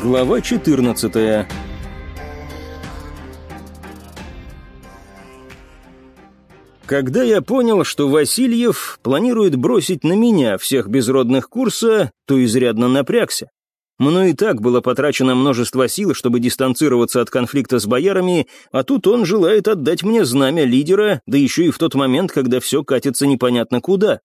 Глава 14 Когда я понял, что Васильев планирует бросить на меня всех безродных курса, то изрядно напрягся. Мной и так было потрачено множество сил, чтобы дистанцироваться от конфликта с боярами, а тут он желает отдать мне знамя лидера, да еще и в тот момент, когда все катится непонятно куда.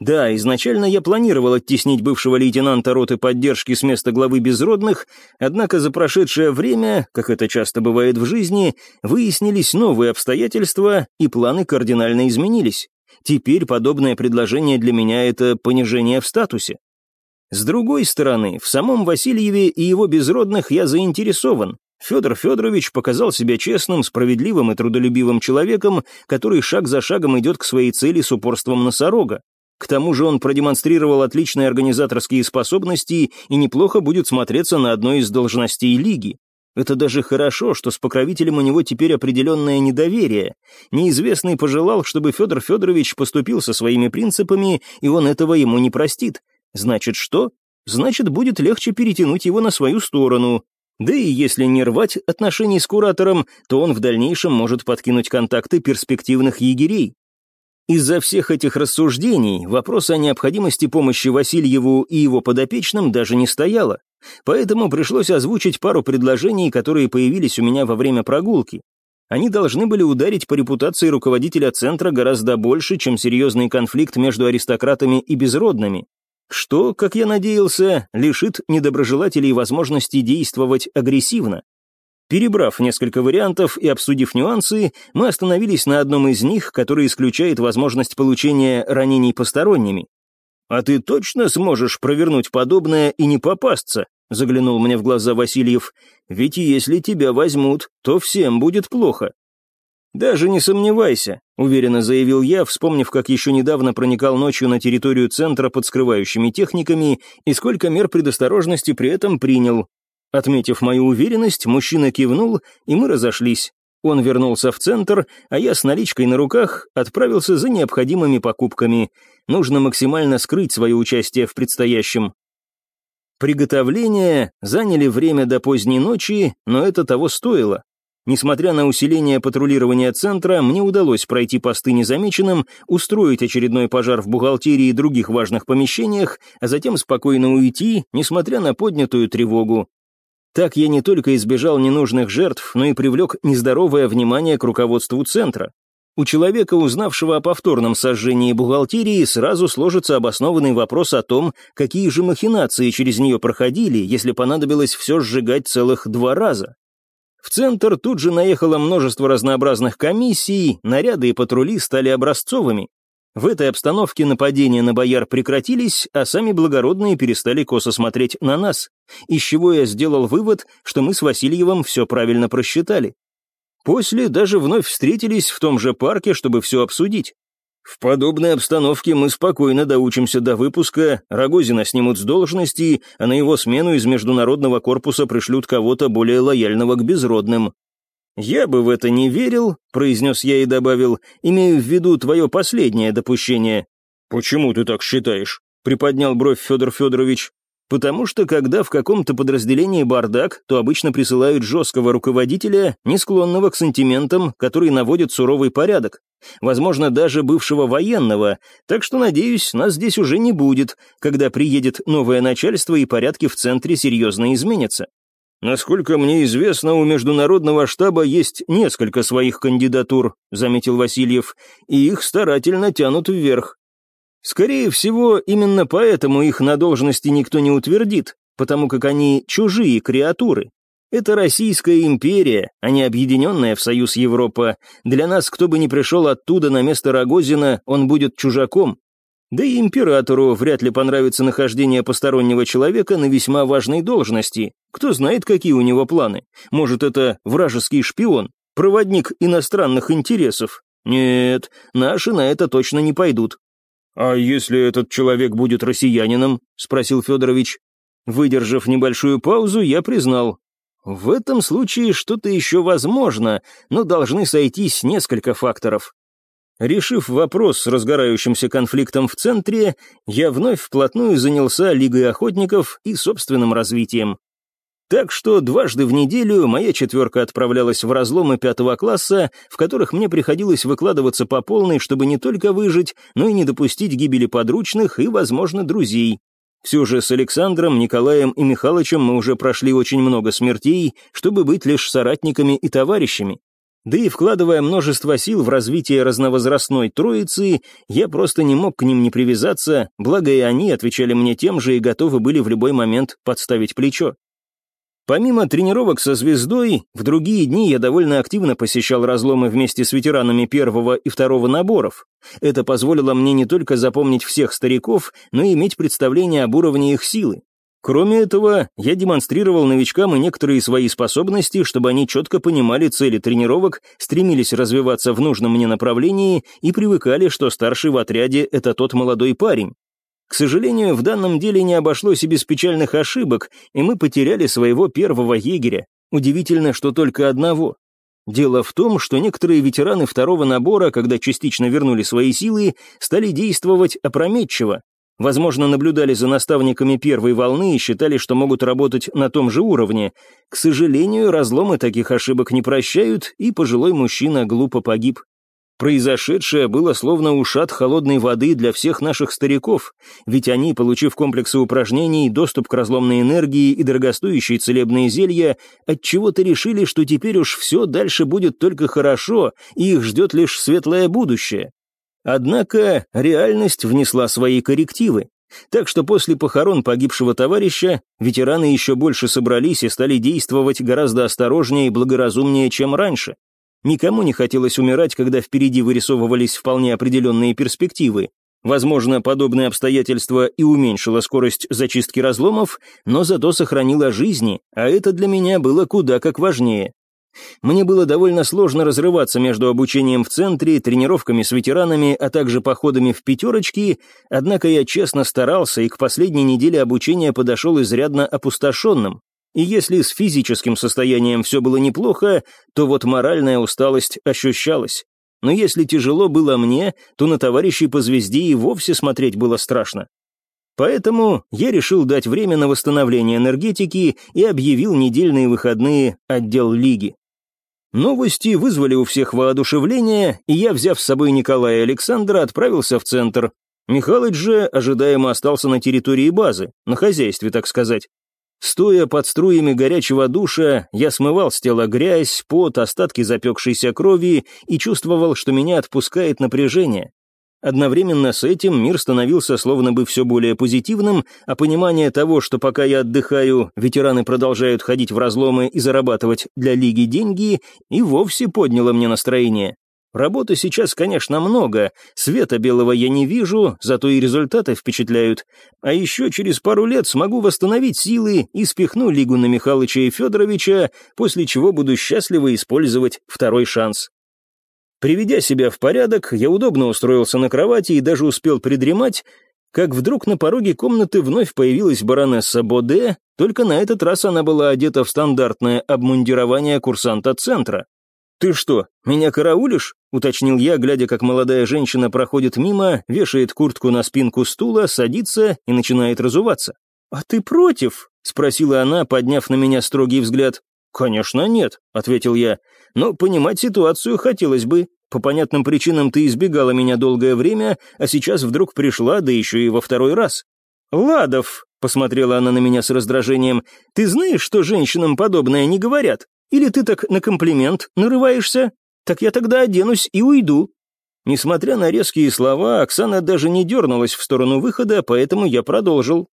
Да, изначально я планировал оттеснить бывшего лейтенанта роты поддержки с места главы безродных, однако за прошедшее время, как это часто бывает в жизни, выяснились новые обстоятельства, и планы кардинально изменились. Теперь подобное предложение для меня — это понижение в статусе. С другой стороны, в самом Васильеве и его безродных я заинтересован. Федор Федорович показал себя честным, справедливым и трудолюбивым человеком, который шаг за шагом идет к своей цели с упорством носорога. К тому же он продемонстрировал отличные организаторские способности и неплохо будет смотреться на одной из должностей лиги. Это даже хорошо, что с покровителем у него теперь определенное недоверие. Неизвестный пожелал, чтобы Федор Федорович поступил со своими принципами, и он этого ему не простит. Значит, что? Значит, будет легче перетянуть его на свою сторону. Да и если не рвать отношений с куратором, то он в дальнейшем может подкинуть контакты перспективных егерей. Из-за всех этих рассуждений вопрос о необходимости помощи Васильеву и его подопечным даже не стояло, поэтому пришлось озвучить пару предложений, которые появились у меня во время прогулки. Они должны были ударить по репутации руководителя центра гораздо больше, чем серьезный конфликт между аристократами и безродными, что, как я надеялся, лишит недоброжелателей возможности действовать агрессивно. Перебрав несколько вариантов и обсудив нюансы, мы остановились на одном из них, который исключает возможность получения ранений посторонними. «А ты точно сможешь провернуть подобное и не попасться?» — заглянул мне в глаза Васильев. «Ведь если тебя возьмут, то всем будет плохо». «Даже не сомневайся», — уверенно заявил я, вспомнив, как еще недавно проникал ночью на территорию центра под скрывающими техниками и сколько мер предосторожности при этом принял. Отметив мою уверенность, мужчина кивнул, и мы разошлись. Он вернулся в центр, а я с наличкой на руках отправился за необходимыми покупками. Нужно максимально скрыть свое участие в предстоящем. Приготовления заняли время до поздней ночи, но это того стоило. Несмотря на усиление патрулирования центра, мне удалось пройти посты незамеченным, устроить очередной пожар в бухгалтерии и других важных помещениях, а затем спокойно уйти, несмотря на поднятую тревогу. Так я не только избежал ненужных жертв, но и привлек нездоровое внимание к руководству центра. У человека, узнавшего о повторном сожжении бухгалтерии, сразу сложится обоснованный вопрос о том, какие же махинации через нее проходили, если понадобилось все сжигать целых два раза. В центр тут же наехало множество разнообразных комиссий, наряды и патрули стали образцовыми. В этой обстановке нападения на бояр прекратились, а сами благородные перестали косо смотреть на нас, из чего я сделал вывод, что мы с Васильевым все правильно просчитали. После даже вновь встретились в том же парке, чтобы все обсудить. В подобной обстановке мы спокойно доучимся до выпуска, Рогозина снимут с должности, а на его смену из международного корпуса пришлют кого-то более лояльного к безродным. «Я бы в это не верил», — произнес я и добавил, «имею в виду твое последнее допущение». «Почему ты так считаешь?» — приподнял бровь Федор Федорович. «Потому что, когда в каком-то подразделении бардак, то обычно присылают жесткого руководителя, не склонного к сантиментам, который наводит суровый порядок. Возможно, даже бывшего военного, так что, надеюсь, нас здесь уже не будет, когда приедет новое начальство и порядки в центре серьезно изменятся. «Насколько мне известно, у международного штаба есть несколько своих кандидатур», заметил Васильев, «и их старательно тянут вверх. Скорее всего, именно поэтому их на должности никто не утвердит, потому как они чужие креатуры. Это Российская империя, а не объединенная в Союз Европа. Для нас, кто бы ни пришел оттуда на место Рогозина, он будет чужаком, да и императору вряд ли понравится нахождение постороннего человека на весьма важной должности. Кто знает, какие у него планы. Может, это вражеский шпион, проводник иностранных интересов. Нет, наши на это точно не пойдут. «А если этот человек будет россиянином?» — спросил Федорович. Выдержав небольшую паузу, я признал. В этом случае что-то еще возможно, но должны сойтись несколько факторов. Решив вопрос с разгорающимся конфликтом в центре, я вновь вплотную занялся Лигой охотников и собственным развитием. Так что дважды в неделю моя четверка отправлялась в разломы пятого класса, в которых мне приходилось выкладываться по полной, чтобы не только выжить, но и не допустить гибели подручных и, возможно, друзей. Все же с Александром, Николаем и Михалычем мы уже прошли очень много смертей, чтобы быть лишь соратниками и товарищами. Да и вкладывая множество сил в развитие разновозрастной троицы, я просто не мог к ним не привязаться, благо и они отвечали мне тем же и готовы были в любой момент подставить плечо. Помимо тренировок со звездой, в другие дни я довольно активно посещал разломы вместе с ветеранами первого и второго наборов. Это позволило мне не только запомнить всех стариков, но и иметь представление об уровне их силы. Кроме этого, я демонстрировал новичкам и некоторые свои способности, чтобы они четко понимали цели тренировок, стремились развиваться в нужном мне направлении и привыкали, что старший в отряде — это тот молодой парень. К сожалению, в данном деле не обошлось и без печальных ошибок, и мы потеряли своего первого егеря. Удивительно, что только одного. Дело в том, что некоторые ветераны второго набора, когда частично вернули свои силы, стали действовать опрометчиво. Возможно, наблюдали за наставниками первой волны и считали, что могут работать на том же уровне. К сожалению, разломы таких ошибок не прощают, и пожилой мужчина глупо погиб. Произошедшее было словно ушат холодной воды для всех наших стариков, ведь они, получив комплексы упражнений, доступ к разломной энергии и дорогостоящие целебные зелья, отчего-то решили, что теперь уж все дальше будет только хорошо, и их ждет лишь светлое будущее. Однако реальность внесла свои коррективы. Так что после похорон погибшего товарища ветераны еще больше собрались и стали действовать гораздо осторожнее и благоразумнее, чем раньше. Никому не хотелось умирать, когда впереди вырисовывались вполне определенные перспективы. Возможно, подобное обстоятельство и уменьшило скорость зачистки разломов, но зато сохранило жизни, а это для меня было куда как важнее. Мне было довольно сложно разрываться между обучением в центре, тренировками с ветеранами, а также походами в пятерочки, однако я честно старался и к последней неделе обучения подошел изрядно опустошенным. И если с физическим состоянием все было неплохо, то вот моральная усталость ощущалась. Но если тяжело было мне, то на товарищей по звезде и вовсе смотреть было страшно. Поэтому я решил дать время на восстановление энергетики и объявил недельные выходные отдел лиги. Новости вызвали у всех воодушевление, и я, взяв с собой Николая и Александра, отправился в центр. Михалыч же ожидаемо остался на территории базы, на хозяйстве, так сказать. Стоя под струями горячего душа, я смывал с тела грязь, пот, остатки запекшейся крови и чувствовал, что меня отпускает напряжение. Одновременно с этим мир становился словно бы все более позитивным, а понимание того, что пока я отдыхаю, ветераны продолжают ходить в разломы и зарабатывать для Лиги деньги, и вовсе подняло мне настроение. Работы сейчас, конечно, много, света белого я не вижу, зато и результаты впечатляют. А еще через пару лет смогу восстановить силы и спихну Лигу на Михалыча и Федоровича, после чего буду счастливо использовать второй шанс. Приведя себя в порядок, я удобно устроился на кровати и даже успел придремать, как вдруг на пороге комнаты вновь появилась баронесса Боде, только на этот раз она была одета в стандартное обмундирование курсанта центра. «Ты что, меня караулишь?» — уточнил я, глядя, как молодая женщина проходит мимо, вешает куртку на спинку стула, садится и начинает разуваться. «А ты против?» — спросила она, подняв на меня строгий взгляд. «Конечно нет», — ответил я. «Но понимать ситуацию хотелось бы. По понятным причинам ты избегала меня долгое время, а сейчас вдруг пришла, да еще и во второй раз». «Ладов», — посмотрела она на меня с раздражением, — «ты знаешь, что женщинам подобное не говорят? Или ты так на комплимент нарываешься? Так я тогда оденусь и уйду». Несмотря на резкие слова, Оксана даже не дернулась в сторону выхода, поэтому я продолжил.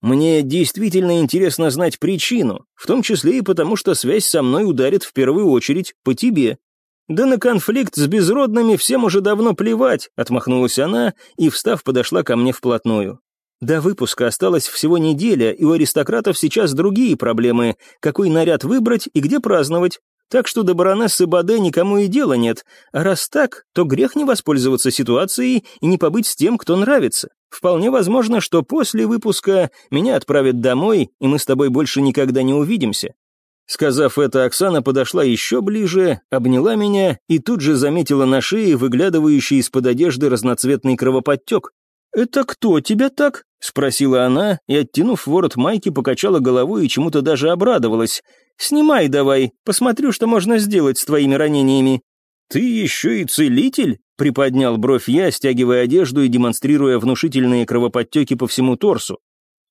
«Мне действительно интересно знать причину, в том числе и потому, что связь со мной ударит в первую очередь по тебе». «Да на конфликт с безродными всем уже давно плевать», — отмахнулась она и, встав, подошла ко мне вплотную. До выпуска осталась всего неделя, и у аристократов сейчас другие проблемы, какой наряд выбрать и где праздновать. Так что до баронессы Баде никому и дела нет. А раз так, то грех не воспользоваться ситуацией и не побыть с тем, кто нравится. Вполне возможно, что после выпуска меня отправят домой, и мы с тобой больше никогда не увидимся. Сказав это, Оксана подошла еще ближе, обняла меня и тут же заметила на шее выглядывающий из-под одежды разноцветный кровоподтек. «Это кто тебя так?» — спросила она, и, оттянув ворот майки, покачала головой и чему-то даже обрадовалась. «Снимай давай, посмотрю, что можно сделать с твоими ранениями». «Ты еще и целитель?» — приподнял бровь я, стягивая одежду и демонстрируя внушительные кровоподтеки по всему торсу.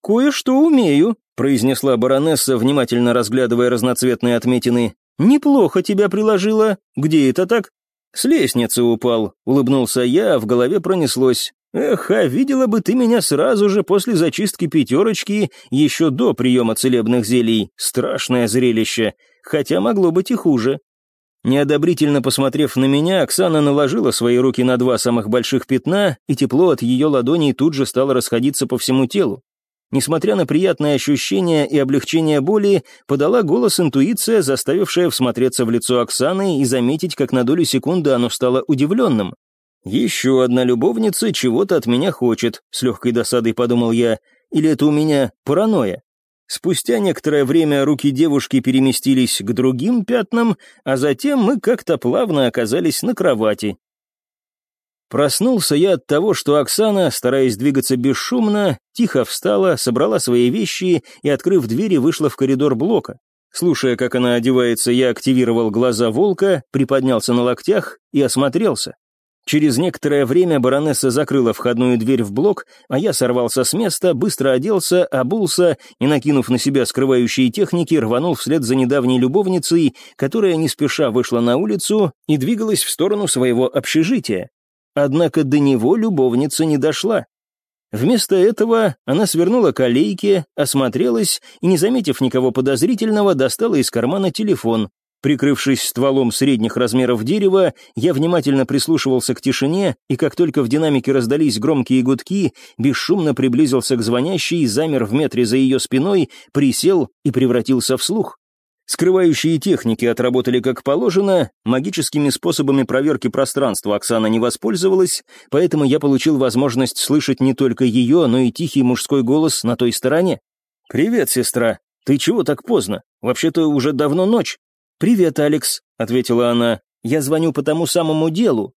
«Кое-что умею», — произнесла баронесса, внимательно разглядывая разноцветные отметины. «Неплохо тебя приложила. Где это так?» «С лестницы упал», — улыбнулся я, а в голове пронеслось. «Эх, а видела бы ты меня сразу же после зачистки пятерочки, еще до приема целебных зелий. Страшное зрелище. Хотя могло быть и хуже». Неодобрительно посмотрев на меня, Оксана наложила свои руки на два самых больших пятна, и тепло от ее ладоней тут же стало расходиться по всему телу. Несмотря на приятные ощущения и облегчение боли, подала голос интуиция, заставившая всмотреться в лицо Оксаны и заметить, как на долю секунды оно стало удивленным. «Еще одна любовница чего-то от меня хочет», — с легкой досадой подумал я. «Или это у меня паранойя?» Спустя некоторое время руки девушки переместились к другим пятнам, а затем мы как-то плавно оказались на кровати. Проснулся я от того, что Оксана, стараясь двигаться бесшумно, тихо встала, собрала свои вещи и, открыв двери, вышла в коридор блока. Слушая, как она одевается, я активировал глаза волка, приподнялся на локтях и осмотрелся. Через некоторое время баронесса закрыла входную дверь в блок, а я сорвался с места, быстро оделся, обулся и, накинув на себя скрывающие техники, рванул вслед за недавней любовницей, которая не спеша вышла на улицу и двигалась в сторону своего общежития. Однако до него любовница не дошла. Вместо этого она свернула к осмотрелась и, не заметив никого подозрительного, достала из кармана телефон. Прикрывшись стволом средних размеров дерева, я внимательно прислушивался к тишине, и как только в динамике раздались громкие гудки, бесшумно приблизился к звонящей, замер в метре за ее спиной, присел и превратился в слух. Скрывающие техники отработали как положено, магическими способами проверки пространства Оксана не воспользовалась, поэтому я получил возможность слышать не только ее, но и тихий мужской голос на той стороне. «Привет, сестра. Ты чего так поздно? Вообще-то уже давно ночь». «Привет, Алекс», — ответила она. «Я звоню по тому самому делу».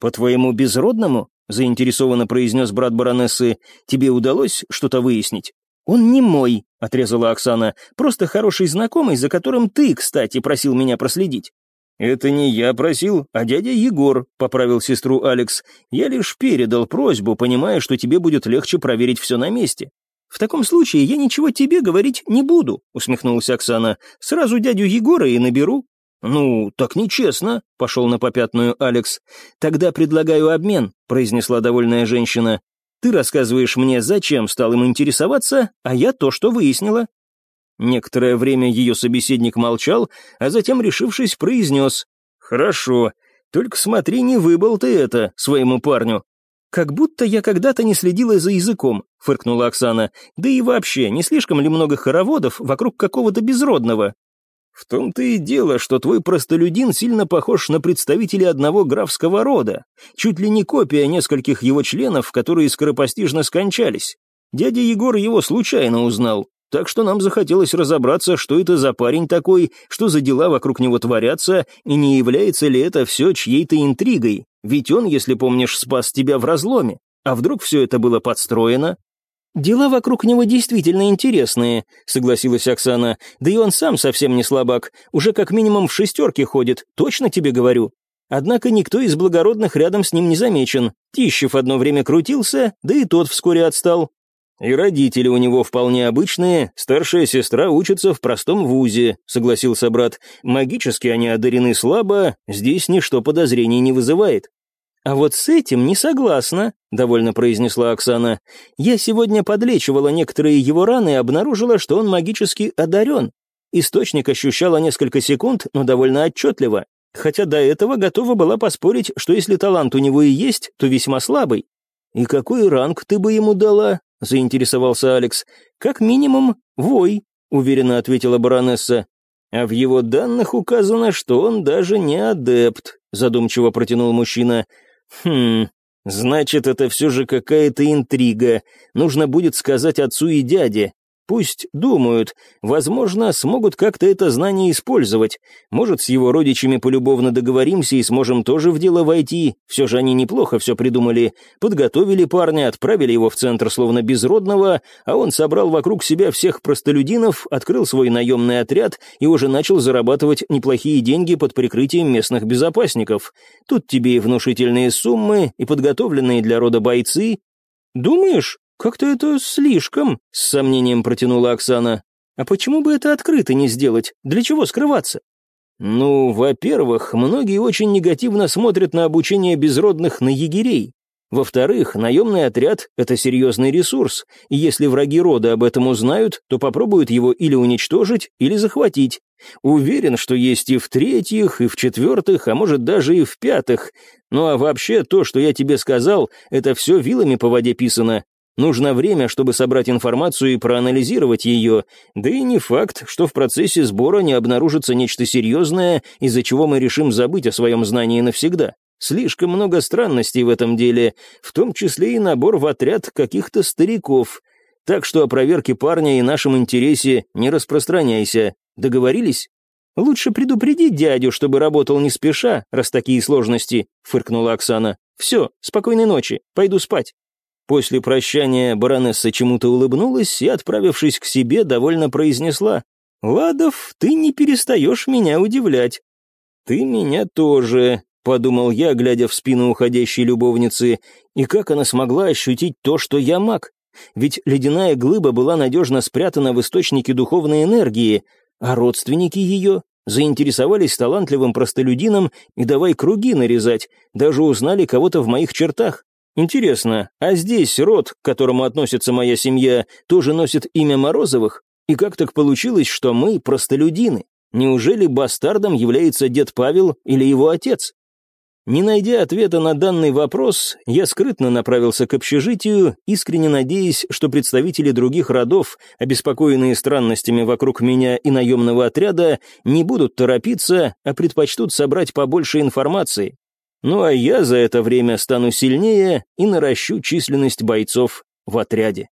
«По твоему безродному?» — заинтересованно произнес брат баронессы. «Тебе удалось что-то выяснить?» «Он не мой», — отрезала Оксана. «Просто хороший знакомый, за которым ты, кстати, просил меня проследить». «Это не я просил, а дядя Егор», — поправил сестру Алекс. «Я лишь передал просьбу, понимая, что тебе будет легче проверить все на месте». «В таком случае я ничего тебе говорить не буду», — усмехнулась Оксана. «Сразу дядю Егора и наберу». «Ну, так нечестно», — пошел на попятную Алекс. «Тогда предлагаю обмен», — произнесла довольная женщина. «Ты рассказываешь мне, зачем стал им интересоваться, а я то, что выяснила». Некоторое время ее собеседник молчал, а затем, решившись, произнес. «Хорошо, только смотри, не выбол ты это своему парню. «Как будто я когда-то не следила за языком», — фыркнула Оксана. «Да и вообще, не слишком ли много хороводов вокруг какого-то безродного?» «В том-то и дело, что твой простолюдин сильно похож на представителя одного графского рода, чуть ли не копия нескольких его членов, которые скоропостижно скончались. Дядя Егор его случайно узнал, так что нам захотелось разобраться, что это за парень такой, что за дела вокруг него творятся, и не является ли это все чьей-то интригой. Ведь он, если помнишь, спас тебя в разломе. А вдруг все это было подстроено? «Дела вокруг него действительно интересные», — согласилась Оксана. «Да и он сам совсем не слабак. Уже как минимум в шестерке ходит, точно тебе говорю. Однако никто из благородных рядом с ним не замечен. Тищев одно время крутился, да и тот вскоре отстал. «И родители у него вполне обычные, старшая сестра учится в простом вузе», — согласился брат. «Магически они одарены слабо, здесь ничто подозрений не вызывает». «А вот с этим не согласна», — довольно произнесла Оксана. «Я сегодня подлечивала некоторые его раны и обнаружила, что он магически одарен. Источник ощущала несколько секунд, но довольно отчетливо, хотя до этого готова была поспорить, что если талант у него и есть, то весьма слабый. «И какой ранг ты бы ему дала?» — заинтересовался Алекс. «Как минимум, вой», — уверенно ответила баронесса. «А в его данных указано, что он даже не адепт», — задумчиво протянул мужчина. «Хм, значит, это все же какая-то интрига. Нужно будет сказать отцу и дяде. Пусть думают, возможно, смогут как-то это знание использовать. Может, с его родичами полюбовно договоримся и сможем тоже в дело войти. Все же они неплохо все придумали. Подготовили парня, отправили его в центр словно безродного, а он собрал вокруг себя всех простолюдинов, открыл свой наемный отряд и уже начал зарабатывать неплохие деньги под прикрытием местных безопасников. Тут тебе и внушительные суммы, и подготовленные для рода бойцы. Думаешь, «Как-то это слишком», — с сомнением протянула Оксана. «А почему бы это открыто не сделать? Для чего скрываться?» «Ну, во-первых, многие очень негативно смотрят на обучение безродных на егерей. Во-вторых, наемный отряд — это серьезный ресурс, и если враги рода об этом узнают, то попробуют его или уничтожить, или захватить. Уверен, что есть и в третьих, и в четвертых, а может даже и в пятых. Ну а вообще, то, что я тебе сказал, это все вилами по воде писано. Нужно время, чтобы собрать информацию и проанализировать ее, да и не факт, что в процессе сбора не обнаружится нечто серьезное, из-за чего мы решим забыть о своем знании навсегда. Слишком много странностей в этом деле, в том числе и набор в отряд каких-то стариков. Так что о проверке парня и нашем интересе не распространяйся. Договорились? «Лучше предупредить дядю, чтобы работал не спеша, раз такие сложности», — фыркнула Оксана. «Все, спокойной ночи, пойду спать». После прощания баронесса чему-то улыбнулась и, отправившись к себе, довольно произнесла. «Ладов, ты не перестаешь меня удивлять». «Ты меня тоже», — подумал я, глядя в спину уходящей любовницы, и как она смогла ощутить то, что я маг. Ведь ледяная глыба была надежно спрятана в источнике духовной энергии, а родственники ее заинтересовались талантливым простолюдином и давай круги нарезать, даже узнали кого-то в моих чертах. Интересно, а здесь род, к которому относится моя семья, тоже носит имя Морозовых? И как так получилось, что мы простолюдины? Неужели бастардом является дед Павел или его отец? Не найдя ответа на данный вопрос, я скрытно направился к общежитию, искренне надеясь, что представители других родов, обеспокоенные странностями вокруг меня и наемного отряда, не будут торопиться, а предпочтут собрать побольше информации. Ну а я за это время стану сильнее и наращу численность бойцов в отряде.